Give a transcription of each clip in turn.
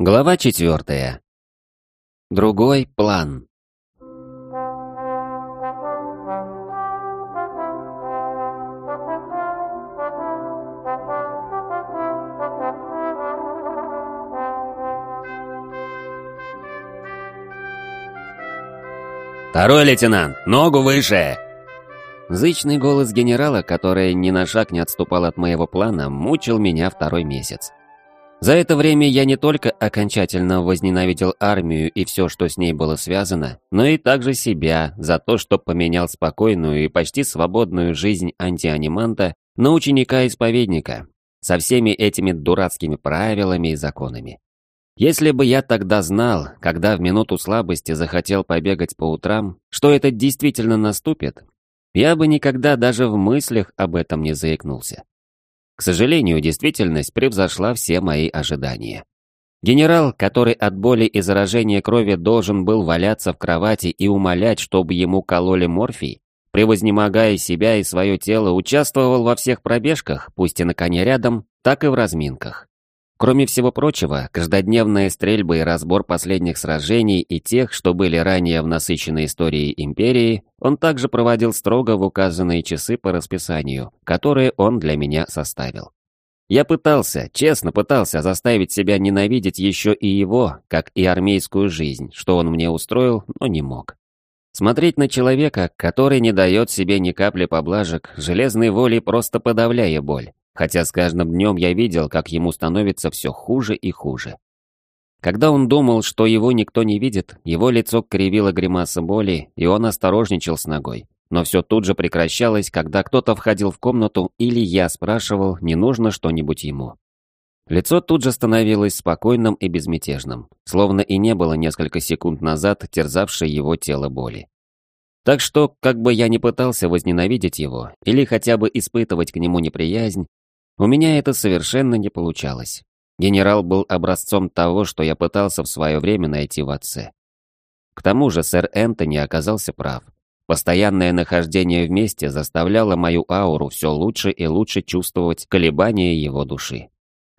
Глава четвертая. Другой план. «Второй лейтенант, ногу выше!» Зычный голос генерала, который ни на шаг не отступал от моего плана, мучил меня второй месяц. За это время я не только окончательно возненавидел армию и все, что с ней было связано, но и также себя за то, что поменял спокойную и почти свободную жизнь антианиманта на ученика-исповедника, со всеми этими дурацкими правилами и законами. Если бы я тогда знал, когда в минуту слабости захотел побегать по утрам, что это действительно наступит, я бы никогда даже в мыслях об этом не заикнулся. К сожалению, действительность превзошла все мои ожидания. Генерал, который от боли и заражения крови должен был валяться в кровати и умолять, чтобы ему кололи морфий, превознемогая себя и свое тело, участвовал во всех пробежках, пусть и на коне рядом, так и в разминках. Кроме всего прочего, каждодневная стрельба и разбор последних сражений и тех, что были ранее в насыщенной истории империи, он также проводил строго в указанные часы по расписанию, которые он для меня составил. Я пытался, честно пытался заставить себя ненавидеть еще и его, как и армейскую жизнь, что он мне устроил, но не мог. Смотреть на человека, который не дает себе ни капли поблажек, железной волей просто подавляя боль, хотя с каждым днем я видел, как ему становится все хуже и хуже. Когда он думал, что его никто не видит, его лицо кривило гримаса боли, и он осторожничал с ногой. Но все тут же прекращалось, когда кто-то входил в комнату или я спрашивал, не нужно что-нибудь ему. Лицо тут же становилось спокойным и безмятежным, словно и не было несколько секунд назад терзавшей его тело боли. Так что, как бы я ни пытался возненавидеть его, или хотя бы испытывать к нему неприязнь, у меня это совершенно не получалось. Генерал был образцом того, что я пытался в свое время найти в отце. К тому же сэр Энтони оказался прав. Постоянное нахождение вместе заставляло мою ауру все лучше и лучше чувствовать колебания его души.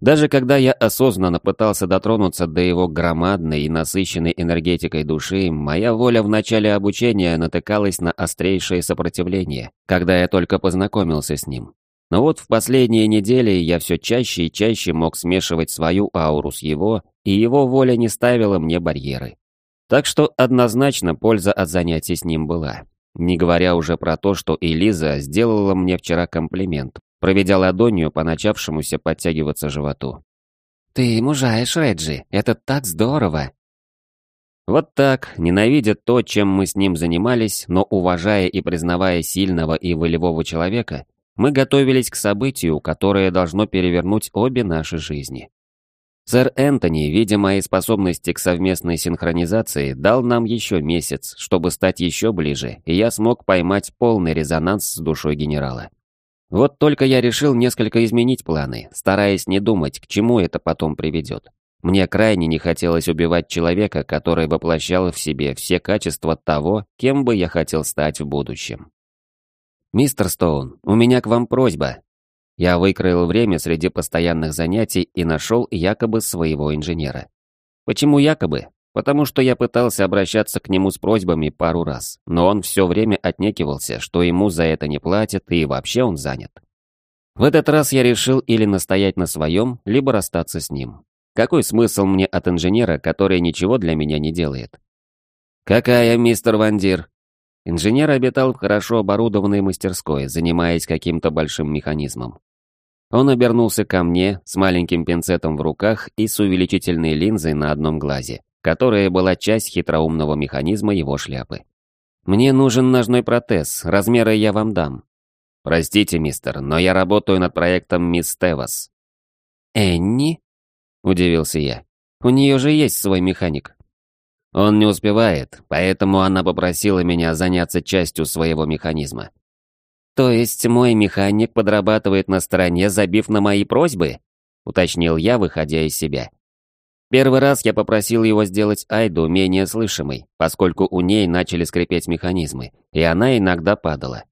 Даже когда я осознанно пытался дотронуться до его громадной и насыщенной энергетикой души, моя воля в начале обучения натыкалась на острейшее сопротивление, когда я только познакомился с ним. Но вот в последние недели я все чаще и чаще мог смешивать свою ауру с его, и его воля не ставила мне барьеры. Так что однозначно польза от занятий с ним была. Не говоря уже про то, что Элиза сделала мне вчера комплимент, проведя ладонью по начавшемуся подтягиваться животу. «Ты мужаешь, Реджи, это так здорово!» Вот так, ненавидя то, чем мы с ним занимались, но уважая и признавая сильного и волевого человека, мы готовились к событию, которое должно перевернуть обе наши жизни. Сэр Энтони, видя мои способности к совместной синхронизации, дал нам еще месяц, чтобы стать еще ближе, и я смог поймать полный резонанс с душой генерала. Вот только я решил несколько изменить планы, стараясь не думать, к чему это потом приведет. Мне крайне не хотелось убивать человека, который воплощал в себе все качества того, кем бы я хотел стать в будущем. «Мистер Стоун, у меня к вам просьба». Я выкроил время среди постоянных занятий и нашел якобы своего инженера. Почему якобы? Потому что я пытался обращаться к нему с просьбами пару раз, но он все время отнекивался, что ему за это не платят и вообще он занят. В этот раз я решил или настоять на своем, либо расстаться с ним. Какой смысл мне от инженера, который ничего для меня не делает? «Какая, мистер Вандир?» Инженер обитал в хорошо оборудованной мастерской, занимаясь каким-то большим механизмом. Он обернулся ко мне с маленьким пинцетом в руках и с увеличительной линзой на одном глазе, которая была часть хитроумного механизма его шляпы. «Мне нужен ножной протез, размеры я вам дам». «Простите, мистер, но я работаю над проектом Мисс Тевас». «Энни?» – удивился я. «У нее же есть свой механик». Он не успевает, поэтому она попросила меня заняться частью своего механизма. То есть мой механик подрабатывает на стороне, забив на мои просьбы? Уточнил я, выходя из себя. Первый раз я попросил его сделать Айду менее слышимой, поскольку у ней начали скрипеть механизмы, и она иногда падала.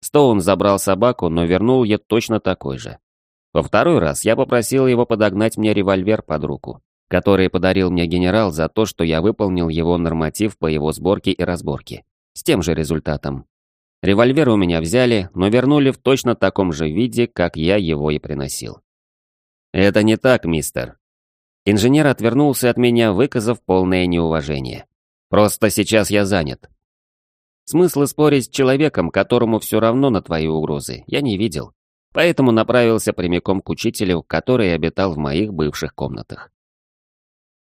Стоун забрал собаку, но вернул ее точно такой же. Во второй раз я попросил его подогнать мне револьвер под руку, который подарил мне генерал за то, что я выполнил его норматив по его сборке и разборке. С тем же результатом. Револьвер у меня взяли, но вернули в точно таком же виде, как я его и приносил. «Это не так, мистер». Инженер отвернулся от меня, выказав полное неуважение. «Просто сейчас я занят. Смысла спорить с человеком, которому все равно на твои угрозы, я не видел. Поэтому направился прямиком к учителю, который обитал в моих бывших комнатах.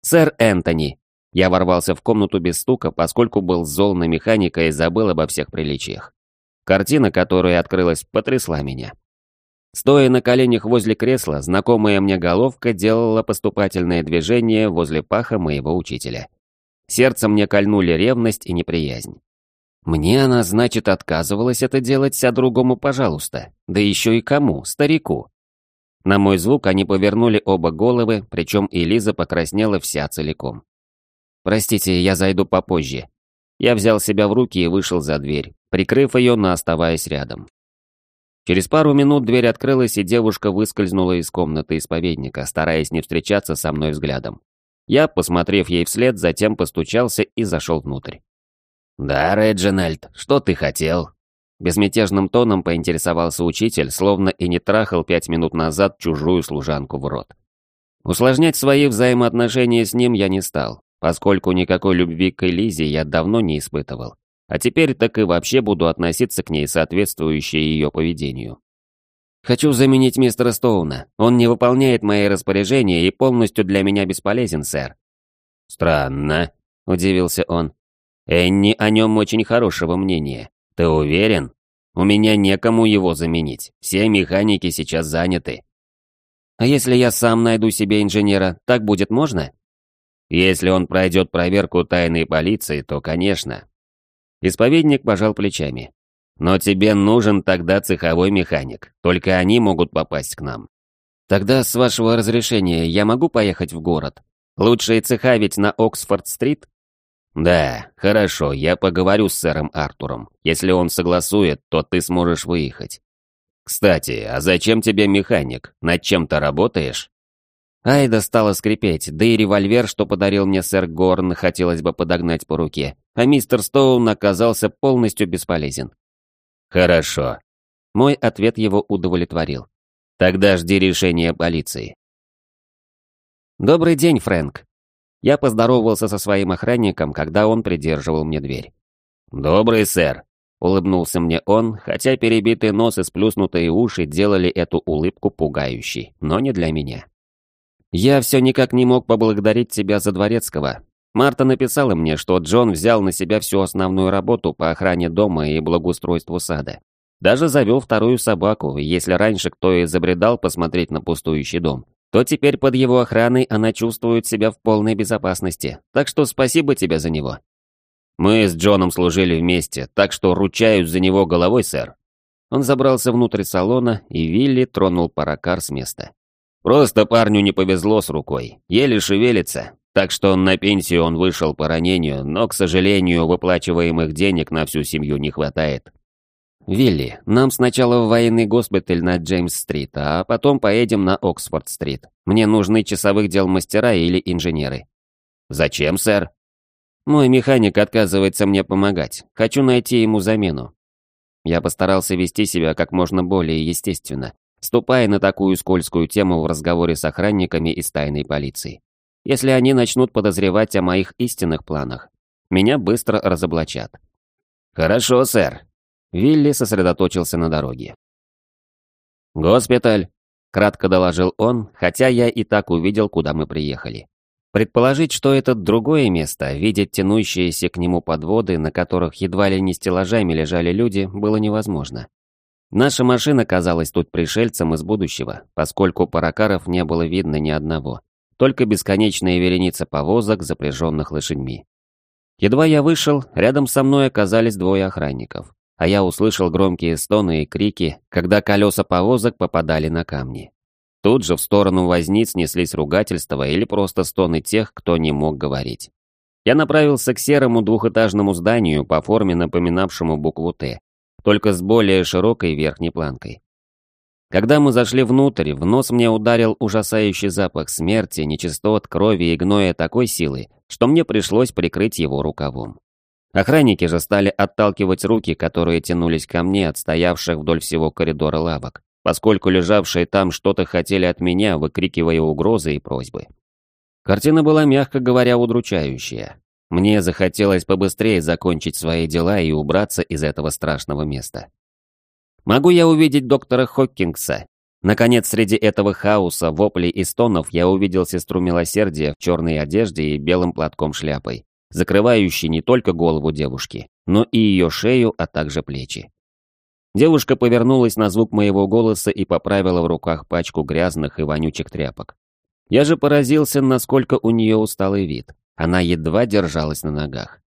«Сэр Энтони!» Я ворвался в комнату без стука, поскольку был зол на механика и забыл обо всех приличиях. Картина, которая открылась, потрясла меня. Стоя на коленях возле кресла, знакомая мне головка делала поступательное движение возле паха моего учителя. Сердце мне кольнули ревность и неприязнь. Мне она, значит, отказывалась это делать, а другому пожалуйста. Да еще и кому? Старику. На мой звук они повернули оба головы, причем и Лиза покраснела вся целиком. «Простите, я зайду попозже». Я взял себя в руки и вышел за дверь, прикрыв ее, но оставаясь рядом. Через пару минут дверь открылась, и девушка выскользнула из комнаты исповедника, стараясь не встречаться со мной взглядом. Я, посмотрев ей вслед, затем постучался и зашел внутрь. «Да, Реджинальд, что ты хотел?» Безмятежным тоном поинтересовался учитель, словно и не трахал пять минут назад чужую служанку в рот. Усложнять свои взаимоотношения с ним я не стал, поскольку никакой любви к Элизе я давно не испытывал. А теперь так и вообще буду относиться к ней соответствующе ее поведению. Хочу заменить мистера Стоуна. Он не выполняет мои распоряжения и полностью для меня бесполезен, сэр. Странно, удивился он. Энни о нем очень хорошего мнения. Ты уверен? У меня некому его заменить. Все механики сейчас заняты. А если я сам найду себе инженера, так будет можно? Если он пройдет проверку тайной полиции, то, конечно. Исповедник пожал плечами. Но тебе нужен тогда цеховой механик. Только они могут попасть к нам. Тогда, с вашего разрешения, я могу поехать в город? Лучшие цеха ведь на Оксфорд-стрит? «Да, хорошо, я поговорю с сэром Артуром. Если он согласует, то ты сможешь выехать. Кстати, а зачем тебе механик? Над чем-то работаешь?» Айда стала скрипеть, да и револьвер, что подарил мне сэр Горн, хотелось бы подогнать по руке, а мистер Стоун оказался полностью бесполезен. «Хорошо». Мой ответ его удовлетворил. «Тогда жди решения полиции». «Добрый день, Фрэнк», я поздоровался со своим охранником, когда он придерживал мне дверь. «Добрый сэр», — улыбнулся мне он, хотя перебитый нос и сплюснутые уши делали эту улыбку пугающей, но не для меня. «Я все никак не мог поблагодарить тебя за Дворецкого. Марта написала мне, что Джон взял на себя всю основную работу по охране дома и благоустройству сада. Даже завел вторую собаку, если раньше кто и забредал посмотреть на пустующий дом, то теперь под его охраной она чувствует себя в полной безопасности. Так что спасибо тебе за него. Мы с Джоном служили вместе, так что ручаюсь за него головой, сэр. Он забрался внутрь салона, и Вилли тронул паракар с места. Просто парню не повезло с рукой, еле шевелится, так что на пенсию он вышел по ранению, но, к сожалению, выплачиваемых денег на всю семью не хватает. «Вилли, нам сначала в военный госпиталь на Джеймс-стрит, а потом поедем на Оксфорд-стрит. Мне нужны часовых дел мастера или инженеры». «Зачем, сэр?» «Мой механик отказывается мне помогать. Хочу найти ему замену». Я постарался вести себя как можно более естественно, ступая на такую скользкую тему в разговоре с охранниками из тайной полиции. Если они начнут подозревать о моих истинных планах, меня быстро разоблачат. «Хорошо, сэр», Вилли сосредоточился на дороге. «Госпиталь», — кратко доложил он, хотя я и так увидел, куда мы приехали. Предположить, что это другое место, видеть тянущиеся к нему подводы, на которых едва ли не стеллажами лежали люди, было невозможно. Наша машина казалась тут пришельцем из будущего, поскольку паракаров не было видно ни одного, только бесконечная вереница повозок, запряженных лошадьми. Едва я вышел, рядом со мной оказались двое охранников а я услышал громкие стоны и крики, когда колеса повозок попадали на камни. Тут же в сторону возниц неслись ругательства или просто стоны тех, кто не мог говорить. Я направился к серому двухэтажному зданию по форме напоминавшему букву «Т», только с более широкой верхней планкой. Когда мы зашли внутрь, в нос мне ударил ужасающий запах смерти, нечистот, крови и гноя такой силы, что мне пришлось прикрыть его рукавом. Охранники же стали отталкивать руки, которые тянулись ко мне от стоявших вдоль всего коридора лавок, поскольку лежавшие там что-то хотели от меня, выкрикивая угрозы и просьбы. Картина была, мягко говоря, удручающая. Мне захотелось побыстрее закончить свои дела и убраться из этого страшного места. Могу я увидеть доктора Хоккингса? Наконец, среди этого хаоса, воплей и стонов я увидел сестру милосердия в черной одежде и белым платком шляпой, закрывающей не только голову девушки, но и ее шею, а также плечи. Девушка повернулась на звук моего голоса и поправила в руках пачку грязных и вонючих тряпок. Я же поразился, насколько у нее усталый вид. Она едва держалась на ногах.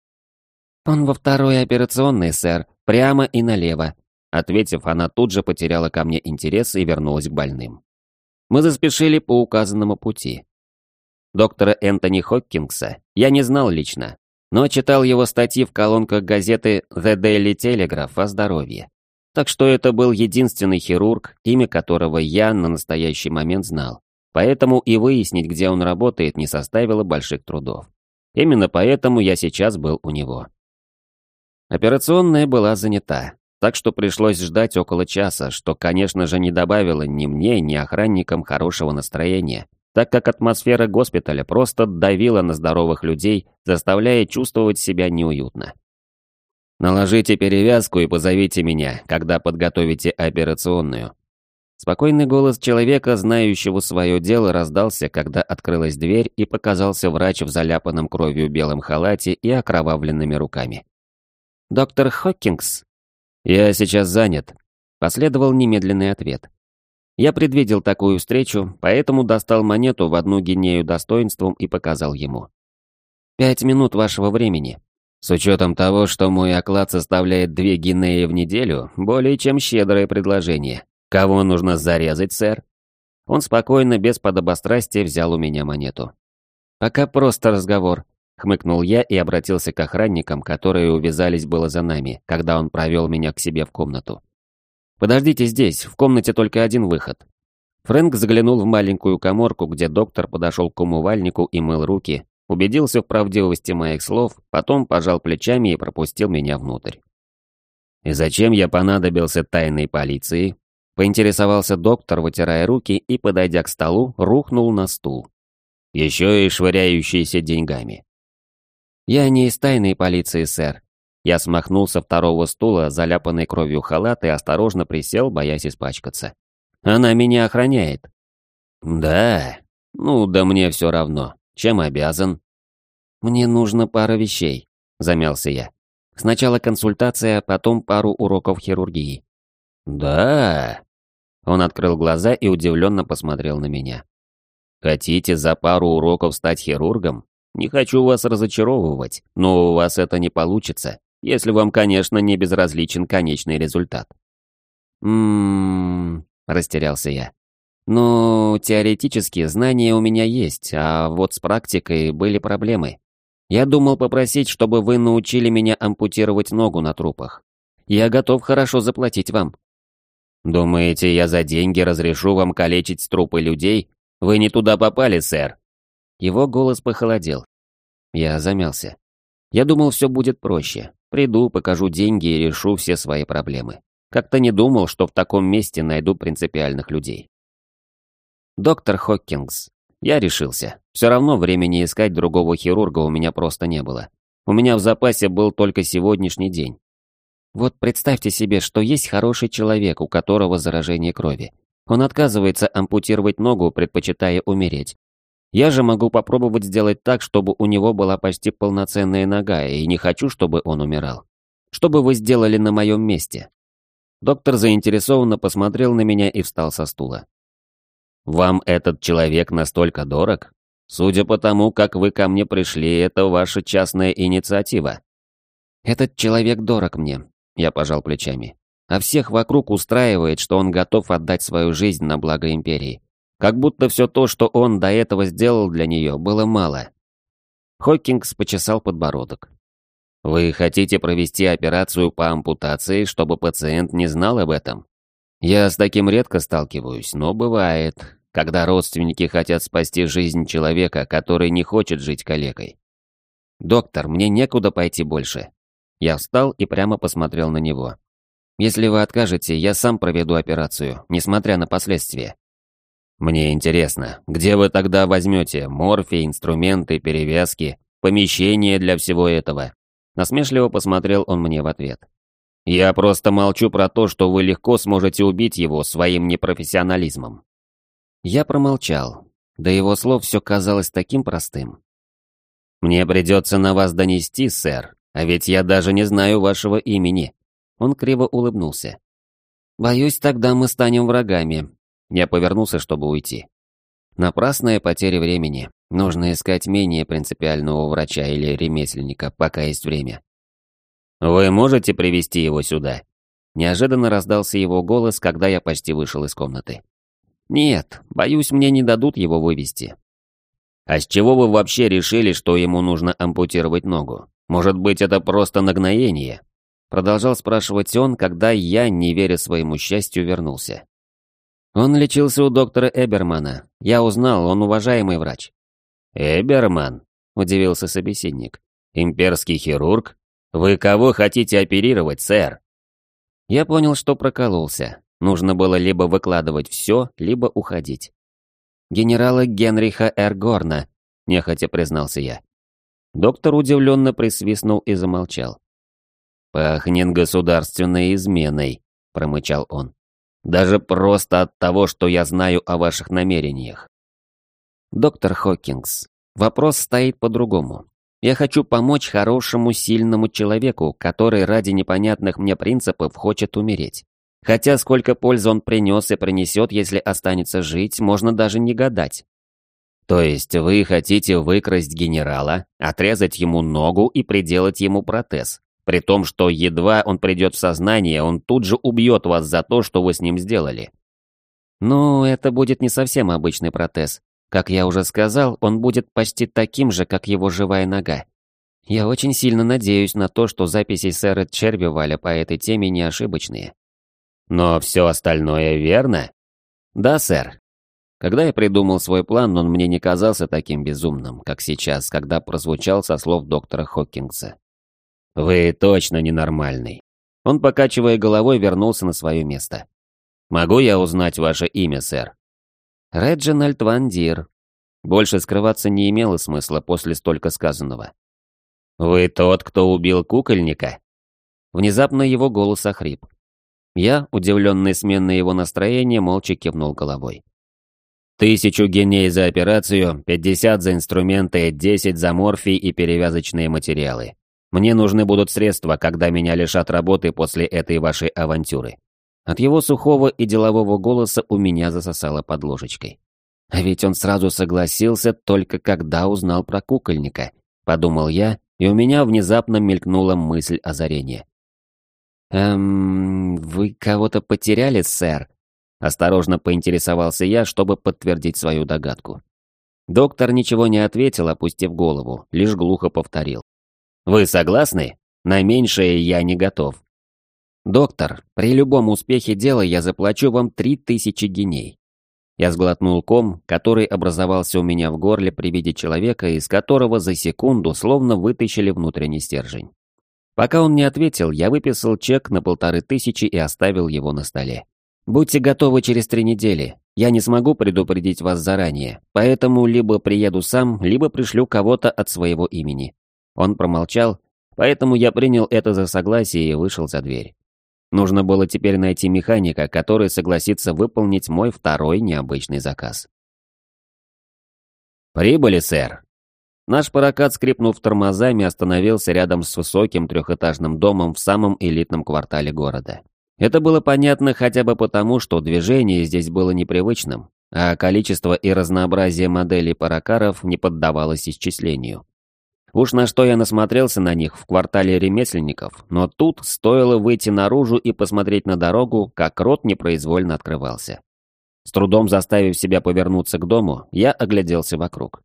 «Он во второй операционной, сэр, прямо и налево», Ответив, она тут же потеряла ко мне интерес и вернулась к больным. Мы заспешили по указанному пути. Доктора Энтони Хоккингса я не знал лично, но читал его статьи в колонках газеты The Daily Telegraph о здоровье. Так что это был единственный хирург, имя которого я на настоящий момент знал. Поэтому и выяснить, где он работает, не составило больших трудов. Именно поэтому я сейчас был у него. Операционная была занята так что пришлось ждать около часа, что, конечно же, не добавило ни мне, ни охранникам хорошего настроения, так как атмосфера госпиталя просто давила на здоровых людей, заставляя чувствовать себя неуютно. «Наложите перевязку и позовите меня, когда подготовите операционную». Спокойный голос человека, знающего свое дело, раздался, когда открылась дверь и показался врач в заляпанном кровью белом халате и окровавленными руками. «Доктор Хоккингс?» «Я сейчас занят», — последовал немедленный ответ. Я предвидел такую встречу, поэтому достал монету в одну гинею достоинством и показал ему. «Пять минут вашего времени. С учетом того, что мой оклад составляет две гинеи в неделю, более чем щедрое предложение. Кого нужно зарезать, сэр?» Он спокойно, без подобострастия, взял у меня монету. «Пока просто разговор. Хмыкнул я и обратился к охранникам, которые увязались было за нами, когда он провел меня к себе в комнату. «Подождите здесь, в комнате только один выход». Фрэнк заглянул в маленькую коморку, где доктор подошел к умывальнику и мыл руки, убедился в правдивости моих слов, потом пожал плечами и пропустил меня внутрь. «И зачем я понадобился тайной полиции?» Поинтересовался доктор, вытирая руки и, подойдя к столу, рухнул на стул. Еще и швыряющийся деньгами. «Я не из тайной полиции, сэр». Я смахнул со второго стула, заляпанный кровью халат, и осторожно присел, боясь испачкаться. «Она меня охраняет». «Да? Ну, да мне все равно. Чем обязан?» «Мне нужно пара вещей», — замялся я. «Сначала консультация, потом пару уроков хирургии». «Да?» Он открыл глаза и удивленно посмотрел на меня. «Хотите за пару уроков стать хирургом? Не хочу вас разочаровывать, но у вас это не получится, если вам, конечно, не безразличен конечный результат. «Ммм...» – растерялся я. «Ну, теоретически знания у меня есть, а вот с практикой были проблемы. Я думал попросить, чтобы вы научили меня ампутировать ногу на трупах. Я готов хорошо заплатить вам». «Думаете, я за деньги разрешу вам калечить трупы людей? Вы не туда попали, сэр», его голос похолодел. Я замялся. Я думал, все будет проще. Приду, покажу деньги и решу все свои проблемы. Как-то не думал, что в таком месте найду принципиальных людей. Доктор Хоккингс. Я решился. Все равно времени искать другого хирурга у меня просто не было. У меня в запасе был только сегодняшний день. Вот представьте себе, что есть хороший человек, у которого заражение крови. Он отказывается ампутировать ногу, предпочитая умереть. Я же могу попробовать сделать так, чтобы у него была почти полноценная нога, и не хочу, чтобы он умирал. Что бы вы сделали на моем месте?» Доктор заинтересованно посмотрел на меня и встал со стула. «Вам этот человек настолько дорог? Судя по тому, как вы ко мне пришли, это ваша частная инициатива». «Этот человек дорог мне», — я пожал плечами. «А всех вокруг устраивает, что он готов отдать свою жизнь на благо Империи. Как будто все то, что он до этого сделал для нее, было мало. Хоккингс почесал подбородок. «Вы хотите провести операцию по ампутации, чтобы пациент не знал об этом?» Я с таким редко сталкиваюсь, но бывает, когда родственники хотят спасти жизнь человека, который не хочет жить калекой. «Доктор, мне некуда пойти больше». Я встал и прямо посмотрел на него. «Если вы откажете, я сам проведу операцию, несмотря на последствия». «Мне интересно, где вы тогда возьмете морфий, инструменты, перевязки, помещение для всего этого?» Насмешливо посмотрел он мне в ответ. «Я просто молчу про то, что вы легко сможете убить его своим непрофессионализмом». Я промолчал. До его слов все казалось таким простым. «Мне придется на вас донести, сэр, а ведь я даже не знаю вашего имени». Он криво улыбнулся. «Боюсь, тогда мы станем врагами». Я повернулся, чтобы уйти. Напрасная потеря времени. Нужно искать менее принципиального врача или ремесленника, пока есть время. «Вы можете привести его сюда?» Неожиданно раздался его голос, когда я почти вышел из комнаты. «Нет, боюсь, мне не дадут его вывести». «А с чего вы вообще решили, что ему нужно ампутировать ногу? Может быть, это просто нагноение?» Продолжал спрашивать он, когда я, не веря своему счастью, вернулся. Он лечился у доктора Эбермана. Я узнал, он уважаемый врач. «Эберман?» – удивился собеседник. «Имперский хирург? Вы кого хотите оперировать, сэр?» Я понял, что прокололся. Нужно было либо выкладывать все, либо уходить. «Генерала Генриха Эргорна», – нехотя признался я. Доктор удивленно присвистнул и замолчал. «Пахнет государственной изменой», – промычал он. «Даже просто от того, что я знаю о ваших намерениях». «Доктор Хокингс, вопрос стоит по-другому. Я хочу помочь хорошему, сильному человеку, который ради непонятных мне принципов хочет умереть. Хотя сколько пользы он принес и принесет, если останется жить, можно даже не гадать. То есть вы хотите выкрасть генерала, отрезать ему ногу и приделать ему протез, при том, что едва он придет в сознание, он тут же убьет вас за то, что вы с ним сделали. Ну, это будет не совсем обычный протез. Как я уже сказал, он будет почти таким же, как его живая нога. Я очень сильно надеюсь на то, что записи сэра Червиваля по этой теме не ошибочные. Но все остальное верно? Да, сэр. Когда я придумал свой план, он мне не казался таким безумным, как сейчас, когда прозвучал со слов доктора Хоккингса. «Вы точно ненормальный». Он, покачивая головой, вернулся на свое место. «Могу я узнать ваше имя, сэр?» «Реджинальд Ван Дир». Больше скрываться не имело смысла после столько сказанного. «Вы тот, кто убил кукольника?» Внезапно его голос охрип. Я, удивленный сменой его настроения, молча кивнул головой. «Тысячу геней за операцию, пятьдесят за инструменты, десять за морфий и перевязочные материалы. Мне нужны будут средства, когда меня лишат работы после этой вашей авантюры». От его сухого и делового голоса у меня засосало под ложечкой. А ведь он сразу согласился только когда узнал про кукольника, подумал я, и у меня внезапно мелькнула мысль озарения. «Эм, вы кого-то потеряли, сэр?» Осторожно поинтересовался я, чтобы подтвердить свою догадку. Доктор ничего не ответил, опустив голову, лишь глухо повторил. Вы согласны? На меньшее я не готов. Доктор, при любом успехе дела я заплачу вам три тысячи геней. Я сглотнул ком, который образовался у меня в горле при виде человека, из которого за секунду словно вытащили внутренний стержень. Пока он не ответил, я выписал чек на полторы тысячи и оставил его на столе. Будьте готовы через три недели. Я не смогу предупредить вас заранее, поэтому либо приеду сам, либо пришлю кого-то от своего имени. Он промолчал, поэтому я принял это за согласие и вышел за дверь. Нужно было теперь найти механика, который согласится выполнить мой второй необычный заказ. «Прибыли, сэр!» Наш паракат, скрипнув тормозами, остановился рядом с высоким трехэтажным домом в самом элитном квартале города. Это было понятно хотя бы потому, что движение здесь было непривычным, а количество и разнообразие моделей паракаров не поддавалось исчислению. Уж на что я насмотрелся на них в квартале ремесленников, но тут стоило выйти наружу и посмотреть на дорогу, как рот непроизвольно открывался. С трудом заставив себя повернуться к дому, я огляделся вокруг.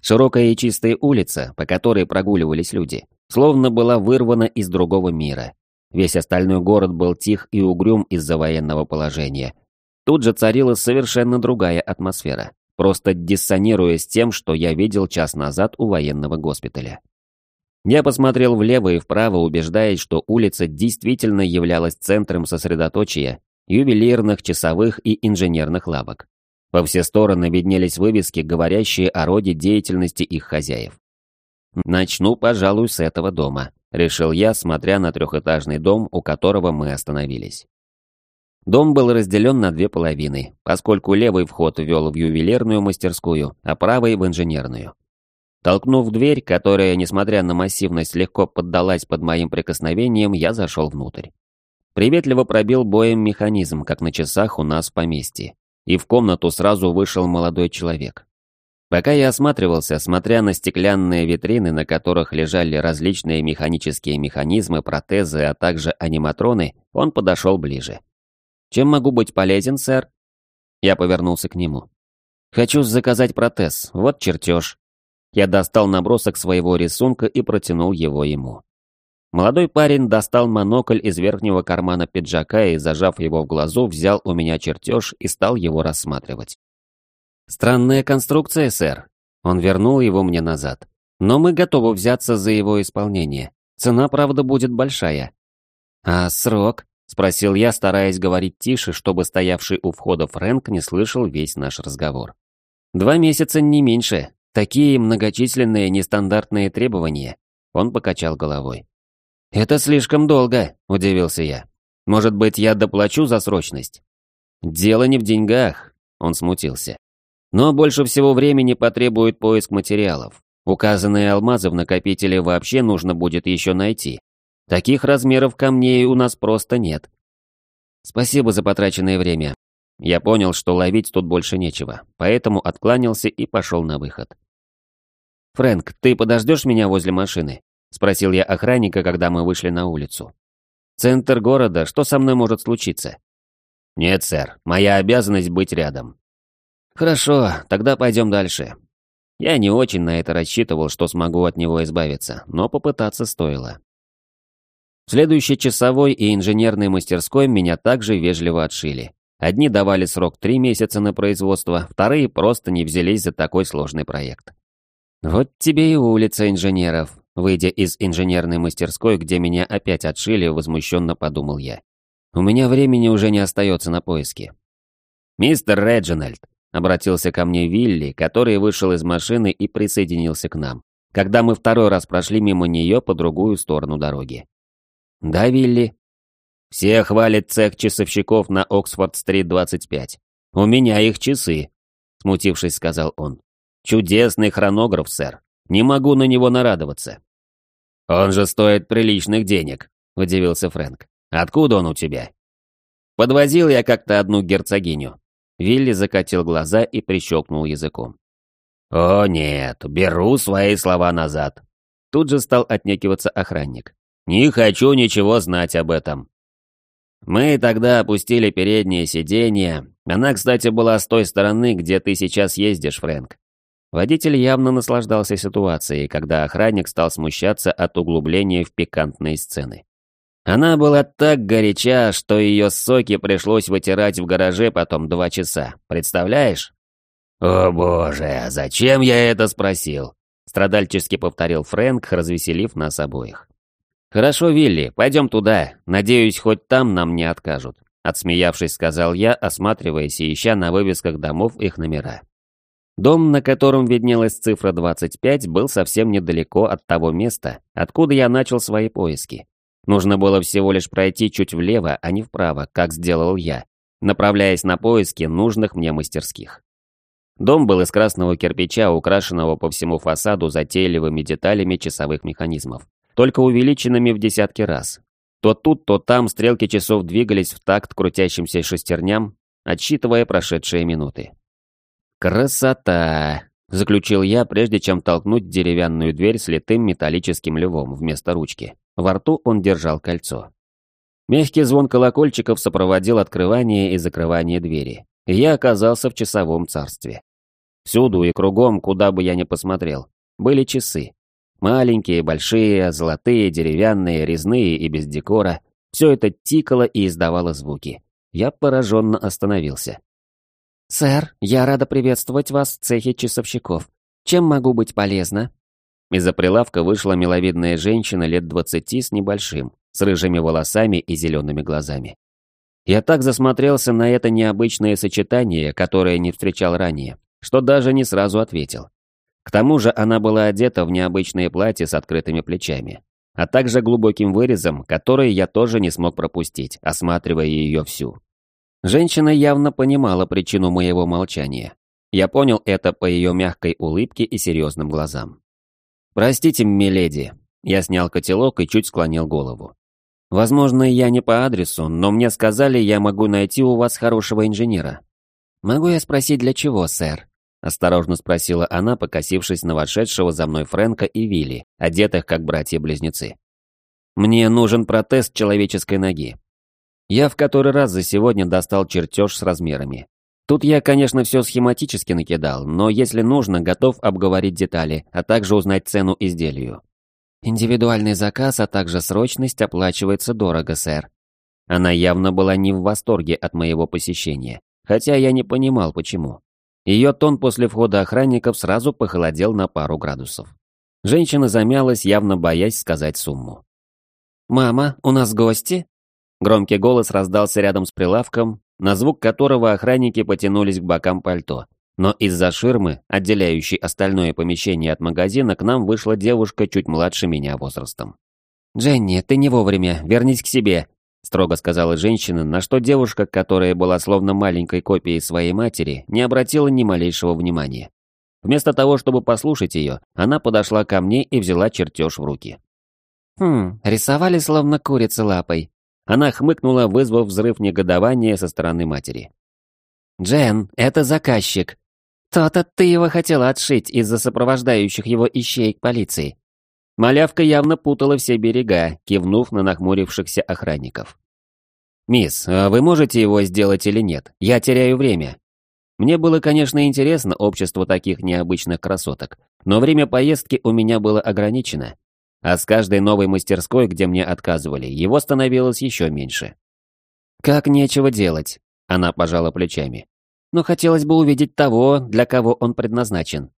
Широкая и чистая улица, по которой прогуливались люди, словно была вырвана из другого мира. Весь остальной город был тих и угрюм из-за военного положения. Тут же царила совершенно другая атмосфера, просто диссонируя с тем, что я видел час назад у военного госпиталя. Я посмотрел влево и вправо, убеждаясь, что улица действительно являлась центром сосредоточия ювелирных, часовых и инженерных лавок. Во все стороны виднелись вывески, говорящие о роде деятельности их хозяев. «Начну, пожалуй, с этого дома», — решил я, смотря на трехэтажный дом, у которого мы остановились. Дом был разделен на две половины, поскольку левый вход вел в ювелирную мастерскую, а правый — в инженерную. Толкнув дверь, которая, несмотря на массивность, легко поддалась под моим прикосновением, я зашел внутрь. Приветливо пробил боем механизм, как на часах у нас в поместье, и в комнату сразу вышел молодой человек. Пока я осматривался, смотря на стеклянные витрины, на которых лежали различные механические механизмы, протезы, а также аниматроны, он подошел ближе. «Чем могу быть полезен, сэр?» Я повернулся к нему. «Хочу заказать протез, вот чертеж». Я достал набросок своего рисунка и протянул его ему. Молодой парень достал монокль из верхнего кармана пиджака и, зажав его в глазу, взял у меня чертеж и стал его рассматривать. «Странная конструкция, сэр». Он вернул его мне назад. «Но мы готовы взяться за его исполнение. Цена, правда, будет большая». «А срок?» — спросил я, стараясь говорить тише, чтобы стоявший у входа Фрэнк не слышал весь наш разговор. «Два месяца не меньше. Такие многочисленные нестандартные требования». Он покачал головой. «Это слишком долго», — удивился я. «Может быть, я доплачу за срочность?» «Дело не в деньгах», — он смутился. Но больше всего времени потребует поиск материалов. Указанные алмазы в накопителе вообще нужно будет еще найти. Таких размеров камней у нас просто нет. Спасибо за потраченное время. Я понял, что ловить тут больше нечего, поэтому откланялся и пошел на выход. «Фрэнк, ты подождешь меня возле машины?» — спросил я охранника, когда мы вышли на улицу. «Центр города, что со мной может случиться?» «Нет, сэр, моя обязанность быть рядом. Хорошо, тогда пойдем дальше. Я не очень на это рассчитывал, что смогу от него избавиться, но попытаться стоило. В следующей часовой и инженерной мастерской меня также вежливо отшили. Одни давали срок три месяца на производство, вторые просто не взялись за такой сложный проект. Вот тебе и улица инженеров. Выйдя из инженерной мастерской, где меня опять отшили, возмущенно подумал я. У меня времени уже не остается на поиски. «Мистер Реджинальд, Обратился ко мне Вилли, который вышел из машины и присоединился к нам, когда мы второй раз прошли мимо нее по другую сторону дороги. «Да, Вилли?» «Все хвалят цех часовщиков на Оксфорд-стрит 25. У меня их часы», — смутившись, сказал он. «Чудесный хронограф, сэр. Не могу на него нарадоваться». «Он же стоит приличных денег», — удивился Фрэнк. «Откуда он у тебя?» «Подвозил я как-то одну герцогиню. Вилли закатил глаза и прищелкнул языком. «О нет, беру свои слова назад». Тут же стал отнекиваться охранник. «Не хочу ничего знать об этом». Мы тогда опустили переднее сиденье. Она, кстати, была с той стороны, где ты сейчас ездишь, Фрэнк. Водитель явно наслаждался ситуацией, когда охранник стал смущаться от углубления в пикантные сцены. Она была так горяча, что ее соки пришлось вытирать в гараже потом два часа. Представляешь? «О боже, зачем я это спросил?» Страдальчески повторил Фрэнк, развеселив нас обоих. «Хорошо, Вилли, пойдем туда. Надеюсь, хоть там нам не откажут», отсмеявшись, сказал я, осматриваясь и ища на вывесках домов их номера. Дом, на котором виднелась цифра 25, был совсем недалеко от того места, откуда я начал свои поиски. Нужно было всего лишь пройти чуть влево, а не вправо, как сделал я, направляясь на поиски нужных мне мастерских. Дом был из красного кирпича, украшенного по всему фасаду затейливыми деталями часовых механизмов, только увеличенными в десятки раз. То тут, то там стрелки часов двигались в такт крутящимся шестерням, отсчитывая прошедшие минуты. «Красота!» – заключил я, прежде чем толкнуть деревянную дверь с литым металлическим львом вместо ручки. Во рту он держал кольцо. Мягкий звон колокольчиков сопроводил открывание и закрывание двери, я оказался в часовом царстве. Всюду и кругом, куда бы я ни посмотрел, были часы. Маленькие, большие, золотые, деревянные, резные и без декора. Все это тикало и издавало звуки. Я пораженно остановился. «Сэр, я рада приветствовать вас в цехе часовщиков. Чем могу быть полезна?» Из-за прилавка вышла миловидная женщина лет двадцати с небольшим, с рыжими волосами и зелеными глазами. Я так засмотрелся на это необычное сочетание, которое не встречал ранее, что даже не сразу ответил. К тому же она была одета в необычное платье с открытыми плечами, а также глубоким вырезом, который я тоже не смог пропустить, осматривая ее всю. Женщина явно понимала причину моего молчания. Я понял это по ее мягкой улыбке и серьезным глазам. «Простите, миледи», я снял котелок и чуть склонил голову. «Возможно, я не по адресу, но мне сказали, я могу найти у вас хорошего инженера». «Могу я спросить, для чего, сэр?» Осторожно спросила она, покосившись на вошедшего за мной Фрэнка и Вилли, одетых как братья-близнецы. «Мне нужен протез человеческой ноги». Я в который раз за сегодня достал чертеж с размерами. Тут я, конечно, все схематически накидал, но если нужно, готов обговорить детали, а также узнать цену изделию. Индивидуальный заказ, а также срочность оплачивается дорого, сэр. Она явно была не в восторге от моего посещения, хотя я не понимал, почему. Ее тон после входа охранников сразу похолодел на пару градусов. Женщина замялась, явно боясь сказать сумму. «Мама, у нас гости?» Громкий голос раздался рядом с прилавком, на звук которого охранники потянулись к бокам пальто. Но из-за ширмы, отделяющей остальное помещение от магазина, к нам вышла девушка чуть младше меня возрастом. «Дженни, ты не вовремя, вернись к себе», строго сказала женщина, на что девушка, которая была словно маленькой копией своей матери, не обратила ни малейшего внимания. Вместо того, чтобы послушать ее, она подошла ко мне и взяла чертеж в руки. «Хм, рисовали словно курица лапой». Она хмыкнула, вызвав взрыв негодования со стороны матери. «Джен, это заказчик. То-то ты его хотела отшить из-за сопровождающих его ищеек полиции. Малявка явно путала все берега, кивнув на нахмурившихся охранников. «Мисс, а вы можете его сделать или нет? Я теряю время». Мне было, конечно, интересно общество таких необычных красоток, но время поездки у меня было ограничено. А с каждой новой мастерской, где мне отказывали, его становилось еще меньше. «Как нечего делать», — она пожала плечами. «Но хотелось бы увидеть того, для кого он предназначен».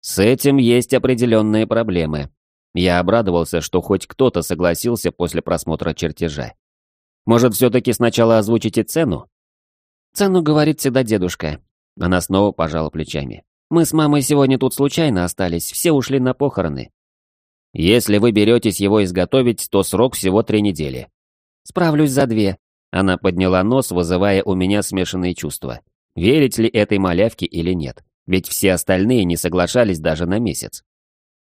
«С этим есть определенные проблемы», я обрадовался, что хоть кто-то согласился после просмотра чертежа. Может, все-таки сначала озвучите цену? Цену говорит всегда дедушка. Она снова пожала плечами. Мы с мамой сегодня тут случайно остались, все ушли на похороны. Если вы беретесь его изготовить, то срок всего три недели. Справлюсь за две. Она подняла нос, вызывая у меня смешанные чувства. Верить ли этой малявке или нет? Ведь все остальные не соглашались даже на месяц.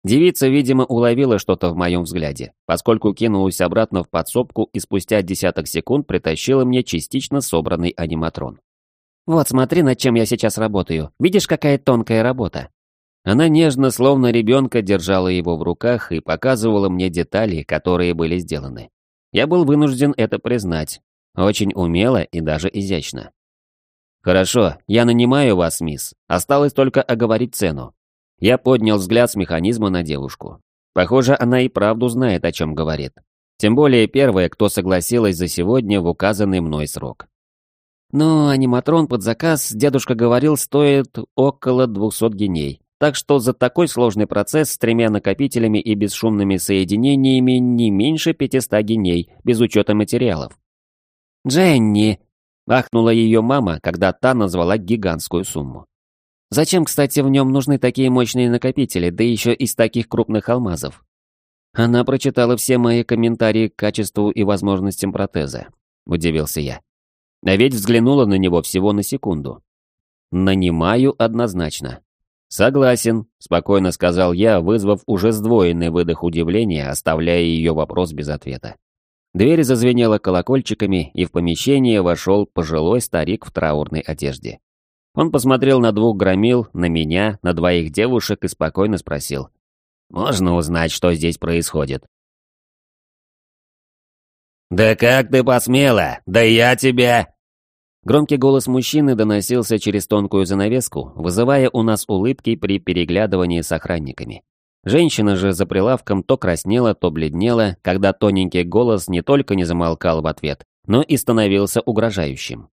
Девица, видимо, уловила что-то в моем взгляде, поскольку кинулась обратно в подсобку и спустя десяток секунд притащила мне частично собранный аниматрон. «Вот смотри, над чем я сейчас работаю. Видишь, какая тонкая работа?» Она нежно, словно ребенка, держала его в руках и показывала мне детали, которые были сделаны. Я был вынужден это признать. Очень умело и даже изящно. «Хорошо, я нанимаю вас, мисс. Осталось только оговорить цену. Я поднял взгляд с механизма на девушку. Похоже, она и правду знает, о чем говорит. Тем более первая, кто согласилась за сегодня в указанный мной срок. Но аниматрон под заказ, дедушка говорил, стоит около 200 геней. Так что за такой сложный процесс с тремя накопителями и бесшумными соединениями не меньше 500 геней, без учета материалов. «Дженни!» – ахнула ее мама, когда та назвала гигантскую сумму. Зачем, кстати, в нем нужны такие мощные накопители, да еще из таких крупных алмазов? Она прочитала все мои комментарии к качеству и возможностям протеза. Удивился я. А ведь взглянула на него всего на секунду. Нанимаю однозначно. Согласен, спокойно сказал я, вызвав уже сдвоенный выдох удивления, оставляя ее вопрос без ответа. Дверь зазвенела колокольчиками, и в помещение вошел пожилой старик в траурной одежде. Он посмотрел на двух громил, на меня, на двоих девушек и спокойно спросил. «Можно узнать, что здесь происходит?» «Да как ты посмела? Да я тебя...» Громкий голос мужчины доносился через тонкую занавеску, вызывая у нас улыбки при переглядывании с охранниками. Женщина же за прилавком то краснела, то бледнела, когда тоненький голос не только не замолкал в ответ, но и становился угрожающим.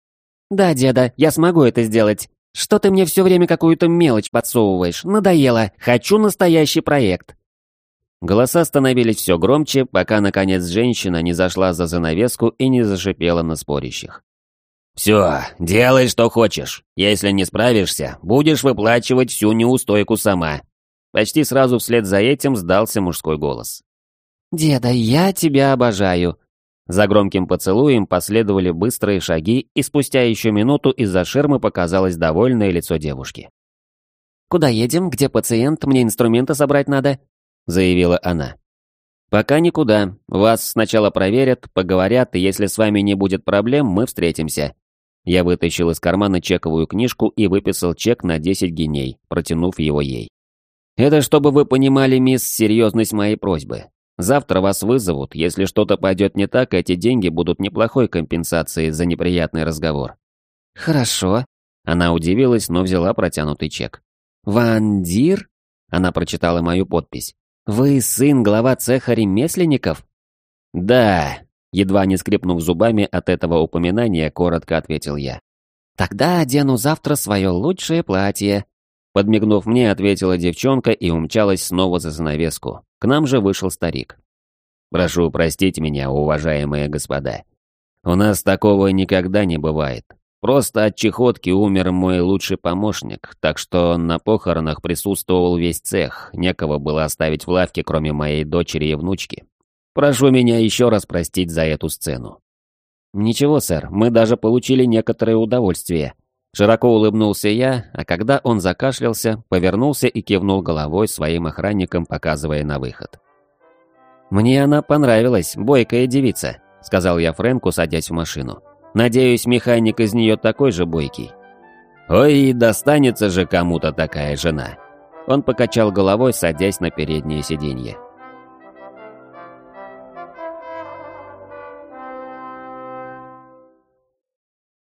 «Да, деда, я смогу это сделать. Что ты мне все время какую-то мелочь подсовываешь? Надоело. Хочу настоящий проект». Голоса становились все громче, пока, наконец, женщина не зашла за занавеску и не зашипела на спорящих. «Все, делай, что хочешь. Если не справишься, будешь выплачивать всю неустойку сама». Почти сразу вслед за этим сдался мужской голос. «Деда, я тебя обожаю». За громким поцелуем последовали быстрые шаги, и спустя еще минуту из-за ширмы показалось довольное лицо девушки. «Куда едем? Где пациент? Мне инструменты собрать надо?» — заявила она. «Пока никуда. Вас сначала проверят, поговорят, и если с вами не будет проблем, мы встретимся». Я вытащил из кармана чековую книжку и выписал чек на 10 геней, протянув его ей. «Это чтобы вы понимали, мисс, серьезность моей просьбы. Завтра вас вызовут, если что-то пойдет не так, эти деньги будут неплохой компенсацией за неприятный разговор». «Хорошо». Она удивилась, но взяла протянутый чек. «Вандир?» Она прочитала мою подпись. «Вы сын глава цеха ремесленников?» «Да», едва не скрипнув зубами от этого упоминания, коротко ответил я. «Тогда одену завтра свое лучшее платье», Подмигнув мне, ответила девчонка и умчалась снова за занавеску. К нам же вышел старик. «Прошу простить меня, уважаемые господа. У нас такого никогда не бывает. Просто от чехотки умер мой лучший помощник, так что на похоронах присутствовал весь цех, некого было оставить в лавке, кроме моей дочери и внучки. Прошу меня еще раз простить за эту сцену». «Ничего, сэр, мы даже получили некоторое удовольствие». Широко улыбнулся я, а когда он закашлялся, повернулся и кивнул головой своим охранникам, показывая на выход. «Мне она понравилась, бойкая девица», — сказал я Фрэнку, садясь в машину. Надеюсь, механик из нее такой же бойкий. Ой, достанется же кому-то такая жена. Он покачал головой, садясь на переднее сиденье.